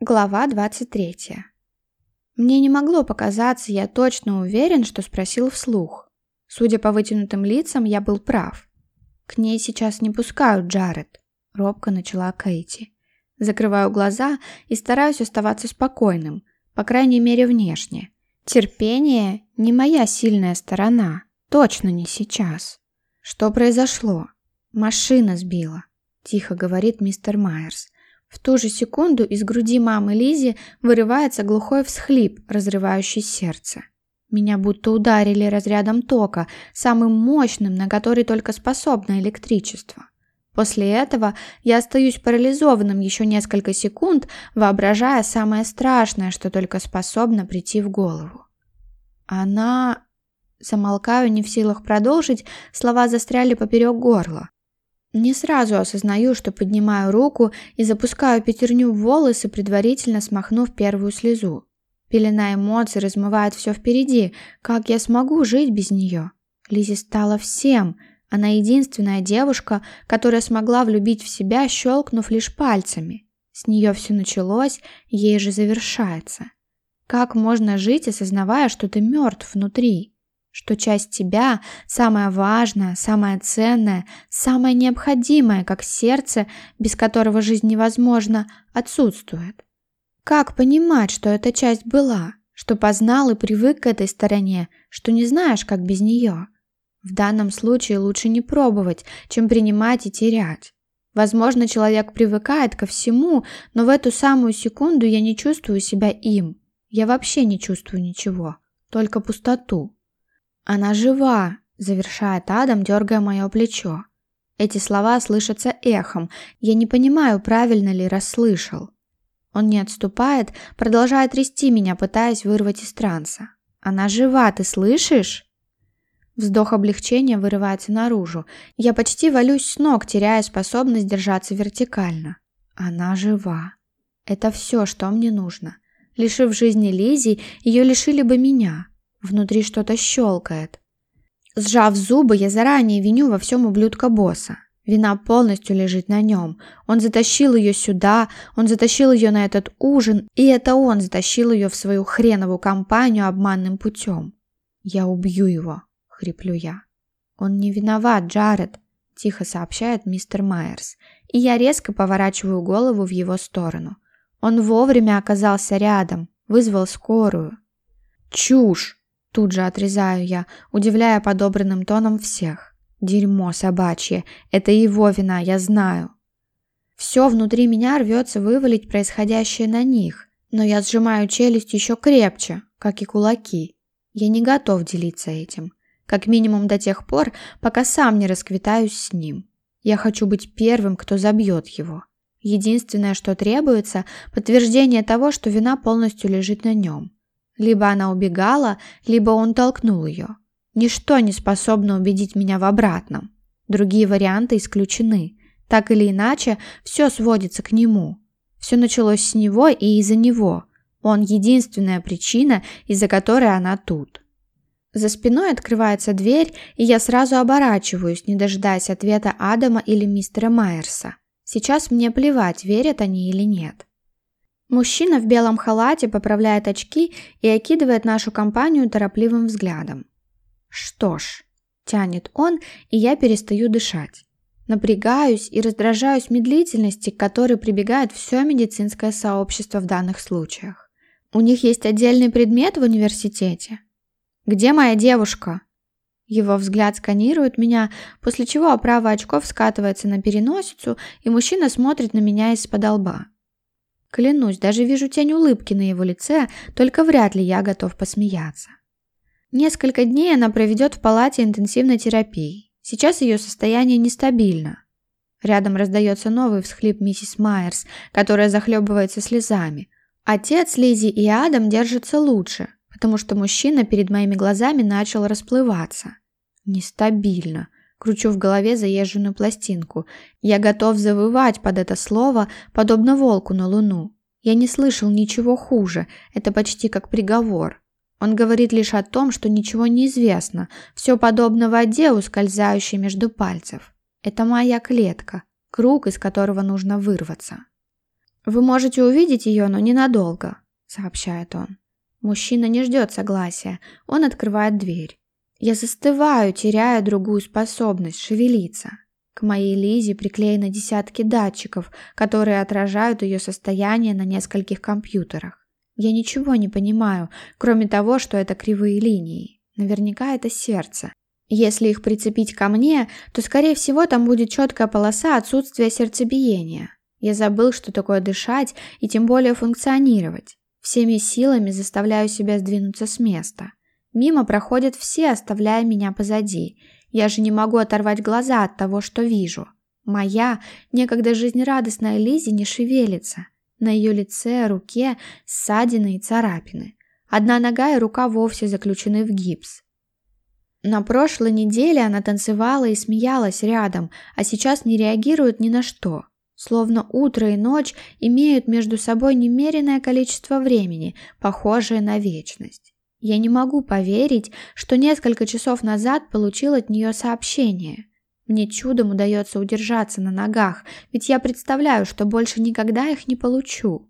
Глава 23. Мне не могло показаться, я точно уверен, что спросил вслух. Судя по вытянутым лицам, я был прав. К ней сейчас не пускают Джаред, робко начала Кейти. Закрываю глаза и стараюсь оставаться спокойным, по крайней мере внешне. Терпение не моя сильная сторона, точно не сейчас. Что произошло? Машина сбила, тихо говорит мистер Майерс. В ту же секунду из груди мамы Лизи вырывается глухой всхлип, разрывающий сердце. Меня будто ударили разрядом тока, самым мощным, на который только способно электричество. После этого я остаюсь парализованным еще несколько секунд, воображая самое страшное, что только способно прийти в голову. Она... Замолкаю, не в силах продолжить, слова застряли поперек горла. Не сразу осознаю, что поднимаю руку и запускаю пятерню в волосы, предварительно смахнув первую слезу. Пелена эмоций размывает все впереди. Как я смогу жить без нее? Лизи стала всем. Она единственная девушка, которая смогла влюбить в себя, щелкнув лишь пальцами. С нее все началось, ей же завершается. Как можно жить, осознавая, что ты мертв внутри? Что часть тебя, самая важная, самая ценная, самая необходимая, как сердце, без которого жизнь невозможна, отсутствует. Как понимать, что эта часть была, что познал и привык к этой стороне, что не знаешь, как без нее? В данном случае лучше не пробовать, чем принимать и терять. Возможно, человек привыкает ко всему, но в эту самую секунду я не чувствую себя им. Я вообще не чувствую ничего, только пустоту. «Она жива!» – завершает Адам, дергая мое плечо. Эти слова слышатся эхом. Я не понимаю, правильно ли расслышал. Он не отступает, продолжает трясти меня, пытаясь вырвать из транса. «Она жива, ты слышишь?» Вздох облегчения вырывается наружу. Я почти валюсь с ног, теряя способность держаться вертикально. Она жива. Это все, что мне нужно. Лишив жизни Лизи, ее лишили бы меня. Внутри что-то щелкает. Сжав зубы, я заранее виню во всем ублюдка босса. Вина полностью лежит на нем. Он затащил ее сюда, он затащил ее на этот ужин, и это он затащил ее в свою хреновую компанию обманным путем. «Я убью его», — хриплю я. «Он не виноват, Джаред», — тихо сообщает мистер Майерс, и я резко поворачиваю голову в его сторону. Он вовремя оказался рядом, вызвал скорую. «Чушь!» Тут же отрезаю я, удивляя подобранным тоном всех. Дерьмо собачье. Это его вина, я знаю. Все внутри меня рвется вывалить происходящее на них, но я сжимаю челюсть еще крепче, как и кулаки. Я не готов делиться этим. Как минимум до тех пор, пока сам не расквитаюсь с ним. Я хочу быть первым, кто забьет его. Единственное, что требуется, подтверждение того, что вина полностью лежит на нем. Либо она убегала, либо он толкнул ее. Ничто не способно убедить меня в обратном. Другие варианты исключены. Так или иначе, все сводится к нему. Все началось с него и из-за него. Он единственная причина, из-за которой она тут. За спиной открывается дверь, и я сразу оборачиваюсь, не дожидаясь ответа Адама или мистера Майерса. Сейчас мне плевать, верят они или нет. Мужчина в белом халате поправляет очки и окидывает нашу компанию торопливым взглядом. Что ж, тянет он, и я перестаю дышать. Напрягаюсь и раздражаюсь медлительности, к которой прибегает все медицинское сообщество в данных случаях. У них есть отдельный предмет в университете. «Где моя девушка?» Его взгляд сканирует меня, после чего оправа очков скатывается на переносицу, и мужчина смотрит на меня из-под лба. Клянусь, даже вижу тень улыбки на его лице, только вряд ли я готов посмеяться. Несколько дней она проведет в палате интенсивной терапии. Сейчас ее состояние нестабильно. Рядом раздается новый всхлип миссис Майерс, которая захлебывается слезами. Отец Лизи и Адам держатся лучше, потому что мужчина перед моими глазами начал расплываться. Нестабильно. Кручу в голове заезженную пластинку. Я готов завывать под это слово, подобно волку на луну. Я не слышал ничего хуже, это почти как приговор. Он говорит лишь о том, что ничего не известно, все подобно воде, ускользающей между пальцев. Это моя клетка, круг, из которого нужно вырваться. «Вы можете увидеть ее, но ненадолго», — сообщает он. Мужчина не ждет согласия, он открывает дверь. Я застываю, теряя другую способность шевелиться. К моей Лизе приклеены десятки датчиков, которые отражают ее состояние на нескольких компьютерах. Я ничего не понимаю, кроме того, что это кривые линии. Наверняка это сердце. Если их прицепить ко мне, то, скорее всего, там будет четкая полоса отсутствия сердцебиения. Я забыл, что такое дышать и тем более функционировать. Всеми силами заставляю себя сдвинуться с места. Мимо проходят все, оставляя меня позади, я же не могу оторвать глаза от того, что вижу. Моя, некогда жизнерадостная Лизи не шевелится. На ее лице, руке ссадины и царапины. Одна нога и рука вовсе заключены в гипс. На прошлой неделе она танцевала и смеялась рядом, а сейчас не реагирует ни на что. Словно утро и ночь имеют между собой немеренное количество времени, похожее на вечность. Я не могу поверить, что несколько часов назад получил от нее сообщение. Мне чудом удается удержаться на ногах, ведь я представляю, что больше никогда их не получу.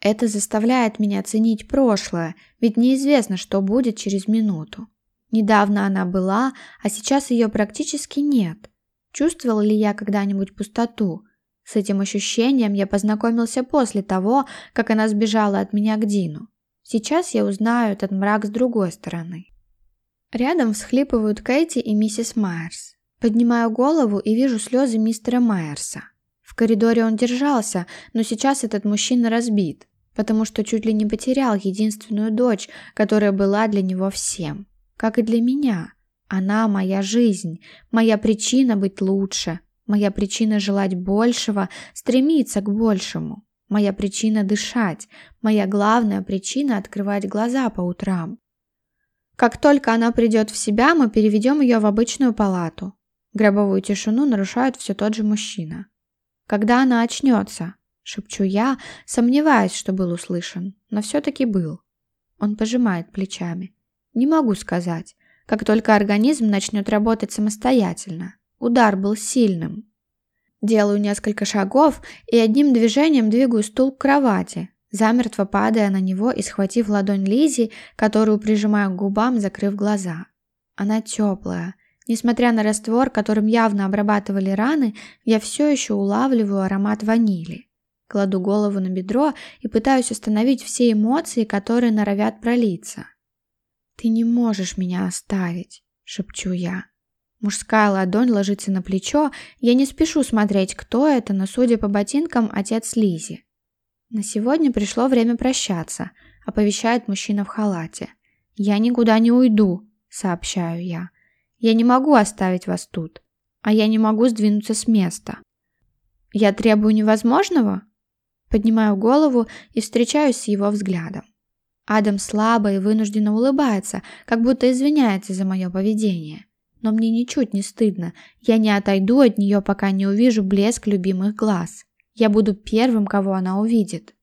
Это заставляет меня ценить прошлое, ведь неизвестно, что будет через минуту. Недавно она была, а сейчас ее практически нет. Чувствовал ли я когда-нибудь пустоту? С этим ощущением я познакомился после того, как она сбежала от меня к Дину. Сейчас я узнаю этот мрак с другой стороны. Рядом всхлипывают Кэти и миссис Майерс. Поднимаю голову и вижу слезы мистера Майерса. В коридоре он держался, но сейчас этот мужчина разбит, потому что чуть ли не потерял единственную дочь, которая была для него всем. Как и для меня. Она моя жизнь, моя причина быть лучше, моя причина желать большего, стремиться к большему. Моя причина дышать, моя главная причина открывать глаза по утрам. Как только она придет в себя, мы переведем ее в обычную палату. Гробовую тишину нарушает все тот же мужчина. Когда она очнется, шепчу я, сомневаясь, что был услышан, но все-таки был. Он пожимает плечами. Не могу сказать. Как только организм начнет работать самостоятельно. Удар был сильным, Делаю несколько шагов и одним движением двигаю стул к кровати, замертво падая на него и схватив ладонь Лизи, которую прижимаю к губам, закрыв глаза. Она теплая. Несмотря на раствор, которым явно обрабатывали раны, я все еще улавливаю аромат ванили. Кладу голову на бедро и пытаюсь остановить все эмоции, которые норовят пролиться. «Ты не можешь меня оставить», — шепчу я. Мужская ладонь ложится на плечо, я не спешу смотреть, кто это, но, судя по ботинкам, отец Лизи. На сегодня пришло время прощаться, оповещает мужчина в халате. «Я никуда не уйду», — сообщаю я. «Я не могу оставить вас тут, а я не могу сдвинуться с места». «Я требую невозможного?» Поднимаю голову и встречаюсь с его взглядом. Адам слабо и вынужденно улыбается, как будто извиняется за мое поведение но мне ничуть не стыдно. Я не отойду от нее, пока не увижу блеск любимых глаз. Я буду первым, кого она увидит.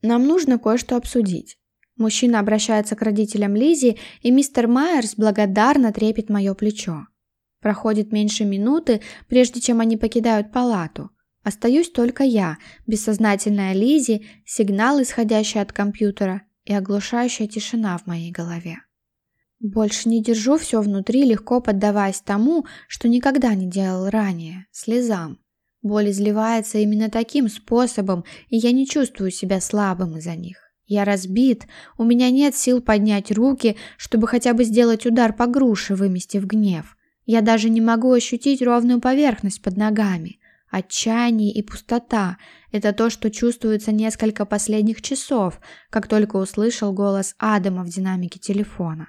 Нам нужно кое-что обсудить. Мужчина обращается к родителям Лизи, и мистер Майерс благодарно трепет мое плечо. Проходит меньше минуты, прежде чем они покидают палату. Остаюсь только я, бессознательная Лизи, сигнал, исходящий от компьютера, и оглушающая тишина в моей голове. Больше не держу все внутри, легко поддаваясь тому, что никогда не делал ранее, слезам. Боль изливается именно таким способом, и я не чувствую себя слабым из-за них. Я разбит, у меня нет сил поднять руки, чтобы хотя бы сделать удар по груше, выместив гнев. Я даже не могу ощутить ровную поверхность под ногами. Отчаяние и пустота – это то, что чувствуется несколько последних часов, как только услышал голос Адама в динамике телефона.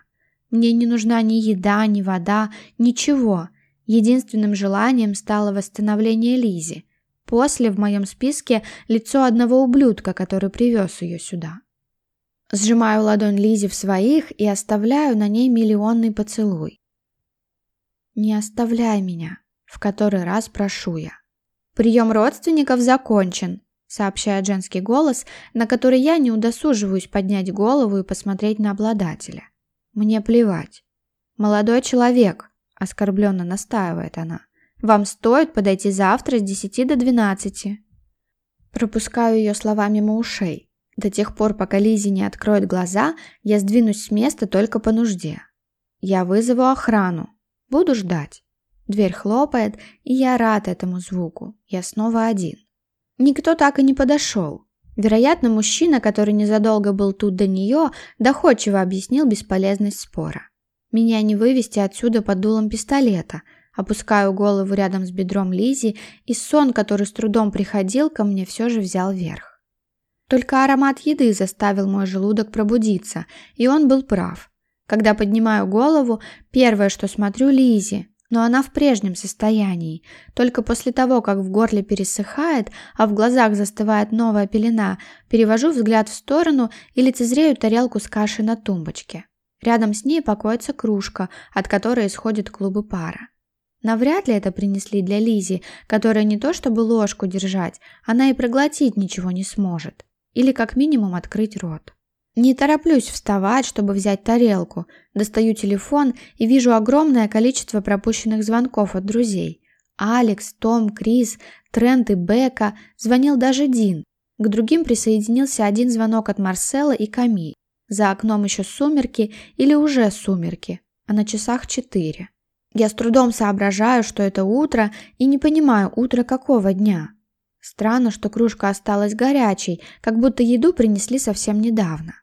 Мне не нужна ни еда, ни вода, ничего. Единственным желанием стало восстановление Лизи. После в моем списке лицо одного ублюдка, который привез ее сюда. Сжимаю ладонь Лизи в своих и оставляю на ней миллионный поцелуй. «Не оставляй меня», — в который раз прошу я. «Прием родственников закончен», — сообщает женский голос, на который я не удосуживаюсь поднять голову и посмотреть на обладателя. Мне плевать. Молодой человек, оскорбленно настаивает она. Вам стоит подойти завтра с 10 до 12. Пропускаю ее слова мимо ушей. До тех пор, пока Лизи не откроет глаза, я сдвинусь с места только по нужде. Я вызову охрану. Буду ждать. Дверь хлопает, и я рад этому звуку. Я снова один. Никто так и не подошел. Вероятно, мужчина, который незадолго был тут до нее, доходчиво объяснил бесполезность спора. Меня не вывести отсюда под дулом пистолета. Опускаю голову рядом с бедром Лизи, и сон, который с трудом приходил ко мне, все же взял верх. Только аромат еды заставил мой желудок пробудиться, и он был прав. Когда поднимаю голову, первое, что смотрю, Лизи, но она в прежнем состоянии. Только после того, как в горле пересыхает, а в глазах застывает новая пелена, перевожу взгляд в сторону и лицезрею тарелку с кашей на тумбочке. Рядом с ней покоится кружка, от которой исходят клубы пара. Навряд ли это принесли для Лизи, которая не то чтобы ложку держать, она и проглотить ничего не сможет. Или как минимум открыть рот. Не тороплюсь вставать, чтобы взять тарелку. Достаю телефон и вижу огромное количество пропущенных звонков от друзей. Алекс, Том, Крис, Трент и Бека, звонил даже Дин. К другим присоединился один звонок от Марсела и Ками. За окном еще сумерки или уже сумерки, а на часах четыре. Я с трудом соображаю, что это утро, и не понимаю, утро какого дня. Странно, что кружка осталась горячей, как будто еду принесли совсем недавно.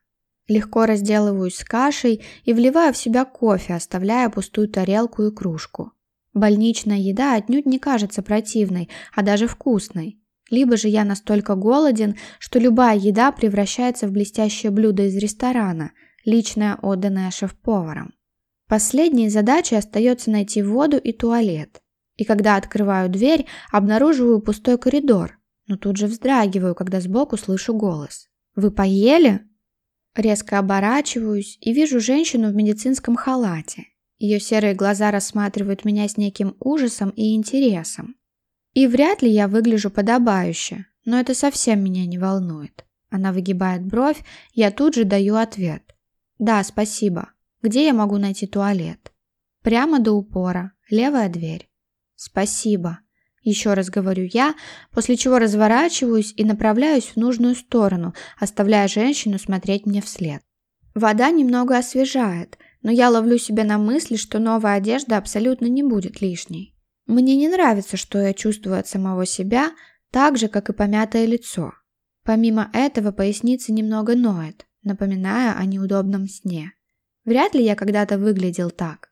Легко разделываюсь с кашей и вливаю в себя кофе, оставляя пустую тарелку и кружку. Больничная еда отнюдь не кажется противной, а даже вкусной. Либо же я настолько голоден, что любая еда превращается в блестящее блюдо из ресторана, личное отданное шеф-поваром. Последней задачей остается найти воду и туалет. И когда открываю дверь, обнаруживаю пустой коридор, но тут же вздрагиваю, когда сбоку слышу голос. «Вы поели?» Резко оборачиваюсь и вижу женщину в медицинском халате. Ее серые глаза рассматривают меня с неким ужасом и интересом. И вряд ли я выгляжу подобающе, но это совсем меня не волнует. Она выгибает бровь, я тут же даю ответ. «Да, спасибо. Где я могу найти туалет?» «Прямо до упора. Левая дверь». «Спасибо», еще раз говорю я, после чего разворачиваюсь и направляюсь в нужную сторону, оставляя женщину смотреть мне вслед. Вода немного освежает, но я ловлю себя на мысли, что новая одежда абсолютно не будет лишней. Мне не нравится, что я чувствую от самого себя, так же, как и помятое лицо. Помимо этого, поясница немного ноет, напоминая о неудобном сне. Вряд ли я когда-то выглядел так.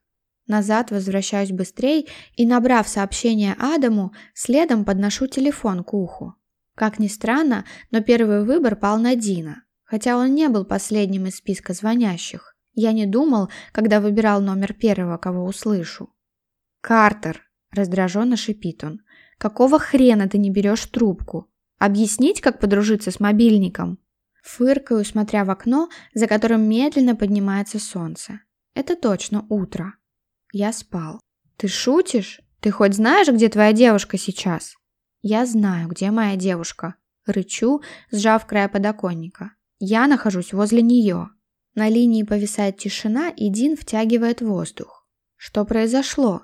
Назад возвращаюсь быстрее и, набрав сообщение Адаму, следом подношу телефон к уху. Как ни странно, но первый выбор пал на Дина, хотя он не был последним из списка звонящих. Я не думал, когда выбирал номер первого, кого услышу. «Картер!» – раздраженно шипит он. «Какого хрена ты не берешь трубку? Объяснить, как подружиться с мобильником?» Фыркаю, смотря в окно, за которым медленно поднимается солнце. Это точно утро. Я спал. «Ты шутишь? Ты хоть знаешь, где твоя девушка сейчас?» «Я знаю, где моя девушка». Рычу, сжав край подоконника. «Я нахожусь возле нее». На линии повисает тишина, и Дин втягивает воздух. «Что произошло?»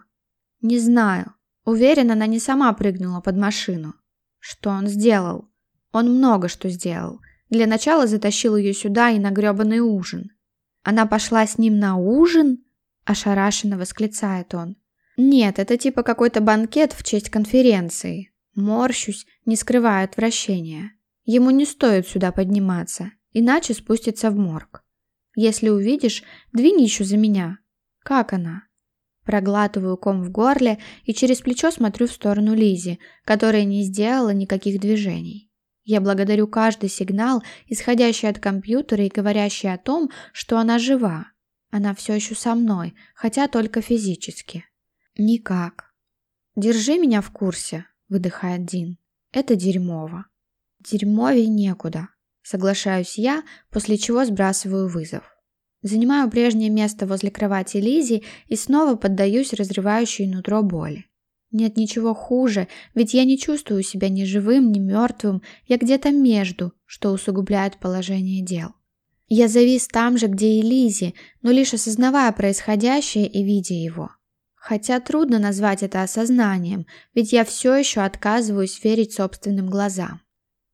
«Не знаю. Уверен, она не сама прыгнула под машину». «Что он сделал?» «Он много что сделал. Для начала затащил ее сюда и на гребаный ужин». «Она пошла с ним на ужин?» Ошарашенно восклицает он. Нет, это типа какой-то банкет в честь конференции. Морщусь, не скрывая отвращения. Ему не стоит сюда подниматься, иначе спустится в морг. Если увидишь, двинь еще за меня. Как она? Проглатываю ком в горле и через плечо смотрю в сторону Лизи, которая не сделала никаких движений. Я благодарю каждый сигнал, исходящий от компьютера и говорящий о том, что она жива, она все еще со мной, хотя только физически. Никак. Держи меня в курсе, выдыхает Дин. Это дерьмово. Дерьмовей некуда. Соглашаюсь я, после чего сбрасываю вызов. Занимаю прежнее место возле кровати Лизи и снова поддаюсь разрывающей нутро боли. Нет ничего хуже, ведь я не чувствую себя ни живым, ни мертвым, я где-то между, что усугубляет положение дел. Я завис там же, где и Лизи, но лишь осознавая происходящее и видя его. Хотя трудно назвать это осознанием, ведь я все еще отказываюсь верить собственным глазам.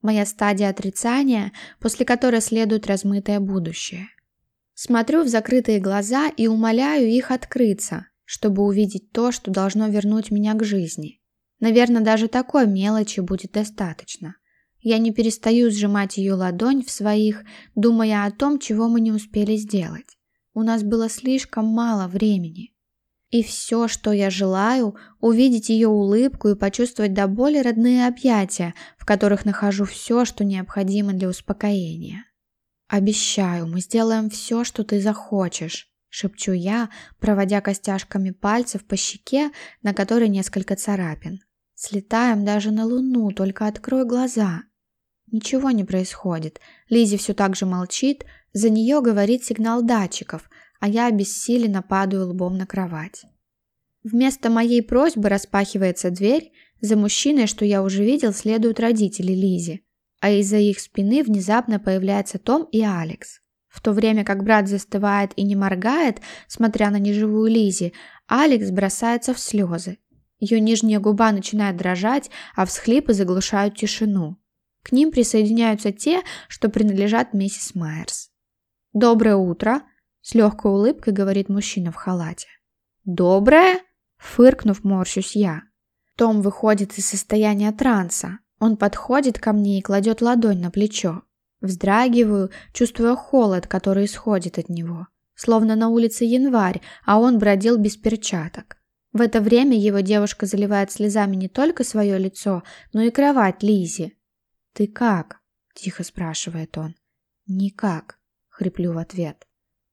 Моя стадия отрицания, после которой следует размытое будущее. Смотрю в закрытые глаза и умоляю их открыться, чтобы увидеть то, что должно вернуть меня к жизни. Наверное, даже такой мелочи будет достаточно. Я не перестаю сжимать ее ладонь в своих, думая о том, чего мы не успели сделать. У нас было слишком мало времени. И все, что я желаю, увидеть ее улыбку и почувствовать до боли родные объятия, в которых нахожу все, что необходимо для успокоения. «Обещаю, мы сделаем все, что ты захочешь», — шепчу я, проводя костяшками пальцев по щеке, на которой несколько царапин. «Слетаем даже на Луну, только открой глаза». Ничего не происходит. Лизи все так же молчит, за нее говорит сигнал датчиков, а я обессиленно падаю лбом на кровать. Вместо моей просьбы распахивается дверь, за мужчиной, что я уже видел, следуют родители Лизи, а из-за их спины внезапно появляется Том и Алекс. В то время как брат застывает и не моргает, смотря на неживую Лизи, Алекс бросается в слезы. Ее нижняя губа начинает дрожать, а всхлипы заглушают тишину. К ним присоединяются те, что принадлежат миссис Майерс. «Доброе утро!» С легкой улыбкой говорит мужчина в халате. «Доброе?» Фыркнув, морщусь я. Том выходит из состояния транса. Он подходит ко мне и кладет ладонь на плечо. Вздрагиваю, чувствуя холод, который исходит от него. Словно на улице январь, а он бродил без перчаток. В это время его девушка заливает слезами не только свое лицо, но и кровать Лизи. «Ты как?» – тихо спрашивает он. «Никак», – хриплю в ответ.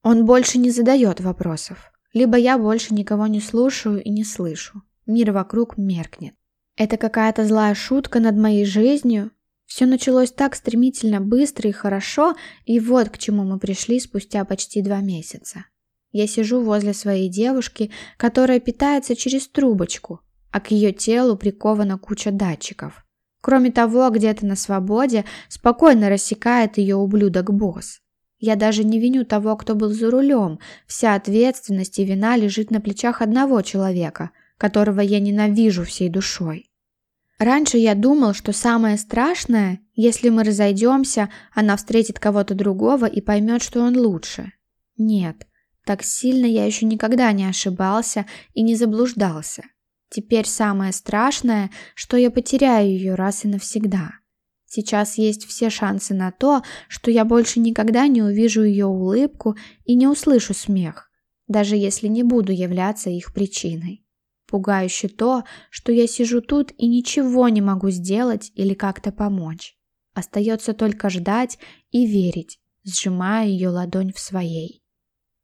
Он больше не задает вопросов. Либо я больше никого не слушаю и не слышу. Мир вокруг меркнет. Это какая-то злая шутка над моей жизнью. Все началось так стремительно, быстро и хорошо, и вот к чему мы пришли спустя почти два месяца. Я сижу возле своей девушки, которая питается через трубочку, а к ее телу прикована куча датчиков. Кроме того, где-то на свободе спокойно рассекает ее ублюдок-босс. Я даже не виню того, кто был за рулем. Вся ответственность и вина лежит на плечах одного человека, которого я ненавижу всей душой. Раньше я думал, что самое страшное, если мы разойдемся, она встретит кого-то другого и поймет, что он лучше. Нет, так сильно я еще никогда не ошибался и не заблуждался. Теперь самое страшное, что я потеряю ее раз и навсегда. Сейчас есть все шансы на то, что я больше никогда не увижу ее улыбку и не услышу смех, даже если не буду являться их причиной. Пугающе то, что я сижу тут и ничего не могу сделать или как-то помочь. Остается только ждать и верить, сжимая ее ладонь в своей.